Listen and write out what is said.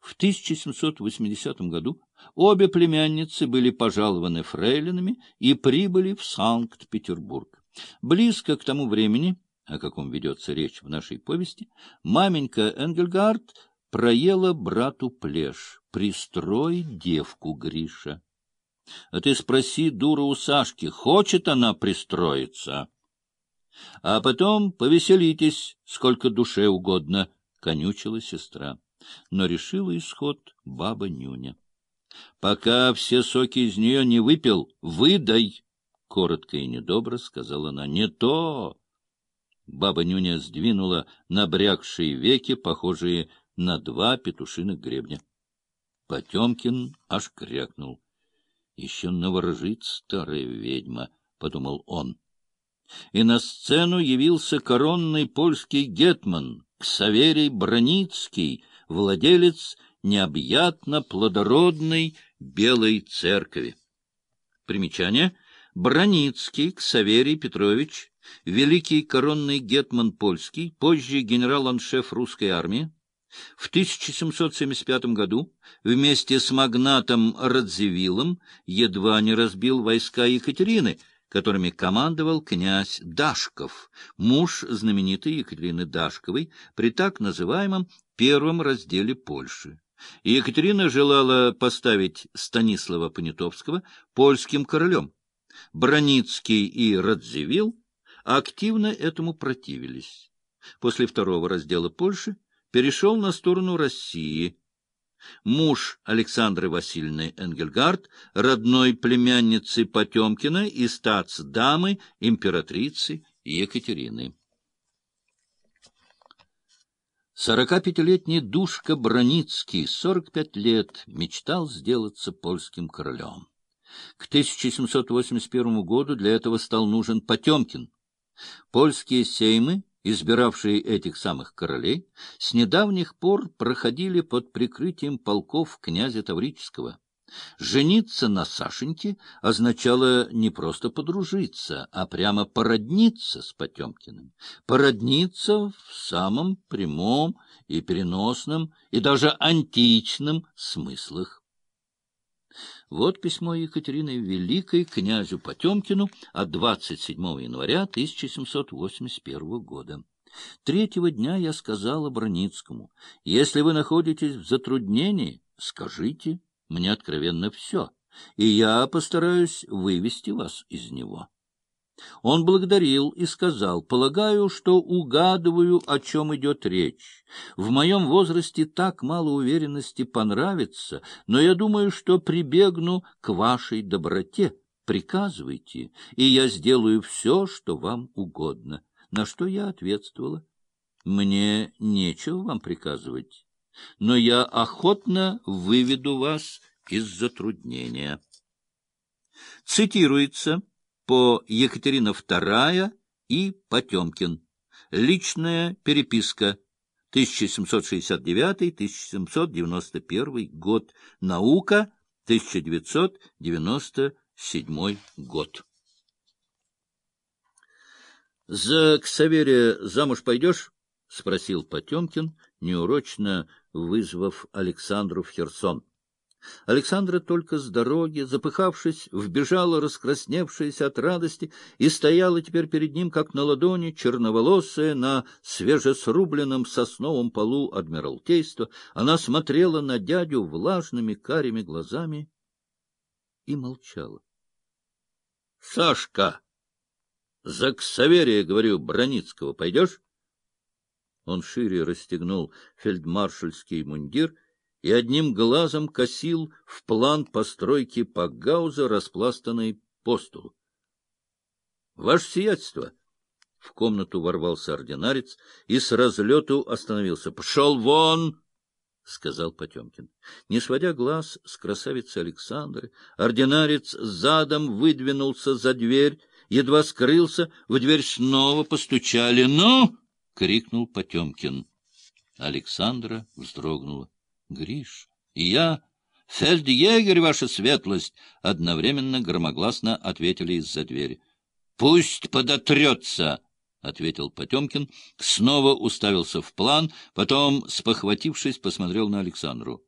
В 1780 году обе племянницы были пожалованы фрейлинами и прибыли в Санкт-Петербург. Близко к тому времени, о каком ведется речь в нашей повести, маменька Энгельгард проела брату плешь. «Пристрой девку, Гриша». А ты спроси, дура, у Сашки, хочет она пристроиться? А потом повеселитесь, сколько душе угодно, — конючила сестра. Но решила исход баба Нюня. — Пока все соки из нее не выпил, выдай! — коротко и недобро сказала она. — Не то! Баба Нюня сдвинула набрякшие веки, похожие на два петушиных гребня. Потемкин аж крякнул. — Еще наворожит старая ведьма, — подумал он. И на сцену явился коронный польский гетман Ксаверий Броницкий, владелец необъятно плодородной Белой Церкви. Примечание. Броницкий Ксаверий Петрович, великий коронный гетман польский, позже генерал-аншеф русской армии, в 1775 году вместе с магнатом Радзивиллом едва не разбил войска Екатерины, которыми командовал князь Дашков, муж знаменитой Екатерины Дашковой, при так называемом первом разделе Польши. Екатерина желала поставить Станислава Понятовского польским королем. Броницкий и Радзивилл активно этому противились. После второго раздела Польши перешел на сторону России. Муж Александры Васильевны Энгельгард, родной племянницы Потемкина и статс-дамы императрицы Екатерины. Сорокапятилетний Душка Броницкий, сорок пять лет, мечтал сделаться польским королем. К 1781 году для этого стал нужен Потемкин. Польские сеймы избиравшие этих самых королей, с недавних пор проходили под прикрытием полков князя Таврического. Жениться на Сашеньке означало не просто подружиться, а прямо породниться с Потемкиным. Породниться в самом прямом и переносном, и даже античном смыслах. Вот письмо Екатерины Великой князю Потемкину от 27 января 1781 года. Третьего дня я сказала Броницкому, если вы находитесь в затруднении, скажите мне откровенно все, и я постараюсь вывести вас из него. Он благодарил и сказал, полагаю, что угадываю, о чем идет речь. В моем возрасте так мало уверенности понравится, но я думаю, что прибегну к вашей доброте. Приказывайте, и я сделаю все, что вам угодно. На что я ответствовала? Мне нечего вам приказывать, но я охотно выведу вас из затруднения. Цитируется по Екатерина II и Потемкин. Личная переписка. 1769-1791 год. Наука. 1997 год. — За Ксаверия замуж пойдешь? — спросил Потемкин, неурочно вызвав Александру в Херсон. Александра только с дороги, запыхавшись, вбежала раскрасневшаяся от радости и стояла теперь перед ним, как на ладони, черноволосая, на свежесрубленном сосновом полу Адмиралтейства. Она смотрела на дядю влажными карими глазами и молчала. — Сашка! За Ксаверия, говорю, Броницкого пойдешь? Он шире расстегнул фельдмаршальский мундир и одним глазом косил в план постройки Пагауза, распластанной по столу. — Ваше сиятельство! В комнату ворвался ординарец и с разлету остановился. — Пошел вон! — сказал Потемкин. Не сводя глаз с красавицы Александры, ординарец задом выдвинулся за дверь, едва скрылся, в дверь снова постучали. «Ну!» — крикнул Потемкин. Александра вздрогнула. Гриш, и я, фельдъегерь, ваша светлость, одновременно громогласно ответили из-за двери. — Пусть подотрется! — ответил Потемкин, снова уставился в план, потом, спохватившись, посмотрел на Александру.